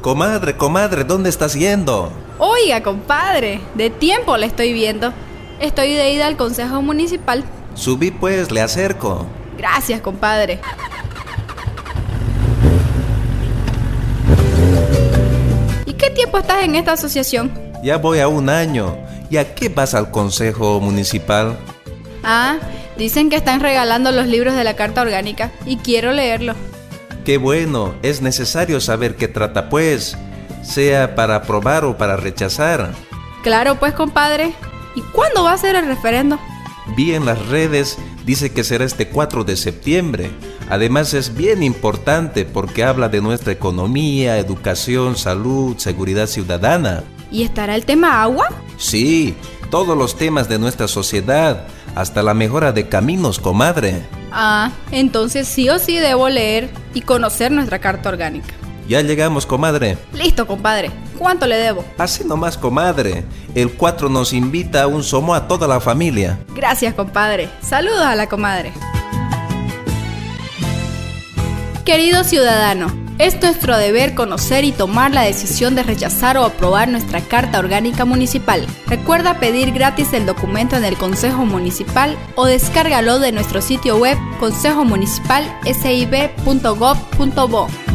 Comadre, comadre, ¿dónde estás yendo? Oiga, compadre, de tiempo le estoy viendo. Estoy de ida al Consejo Municipal. Subí pues, le acerco. Gracias, compadre. ¿Y qué tiempo estás en esta asociación? Ya voy a un año. ¿Y a qué vas al Consejo Municipal? Ah, dicen que están regalando los libros de la Carta Orgánica y quiero leerlo. Qué bueno, es necesario saber qué trata pues, sea para aprobar o para rechazar. Claro, pues compadre. ¿Y cuándo va a ser el referendo? Vi en las redes, dice que será este 4 de septiembre. Además es bien importante porque habla de nuestra economía, educación, salud, seguridad ciudadana. ¿Y estará el tema agua? Sí, todos los temas de nuestra sociedad, hasta la mejora de caminos, comadre. Ah, entonces sí o sí debo leer y conocer nuestra carta orgánica. Ya llegamos, comadre. Listo, compadre. ¿Cuánto le debo? Así nomás, comadre. El 4 nos invita a un somo a toda la familia. Gracias, compadre. Saludos a la comadre. Querido ciudadano, es nuestro deber conocer y tomar la decisión de rechazar o aprobar nuestra Carta Orgánica Municipal. Recuerda pedir gratis el documento en el Consejo Municipal o descárgalo de nuestro sitio web consejomunicipalsib.gov.bo.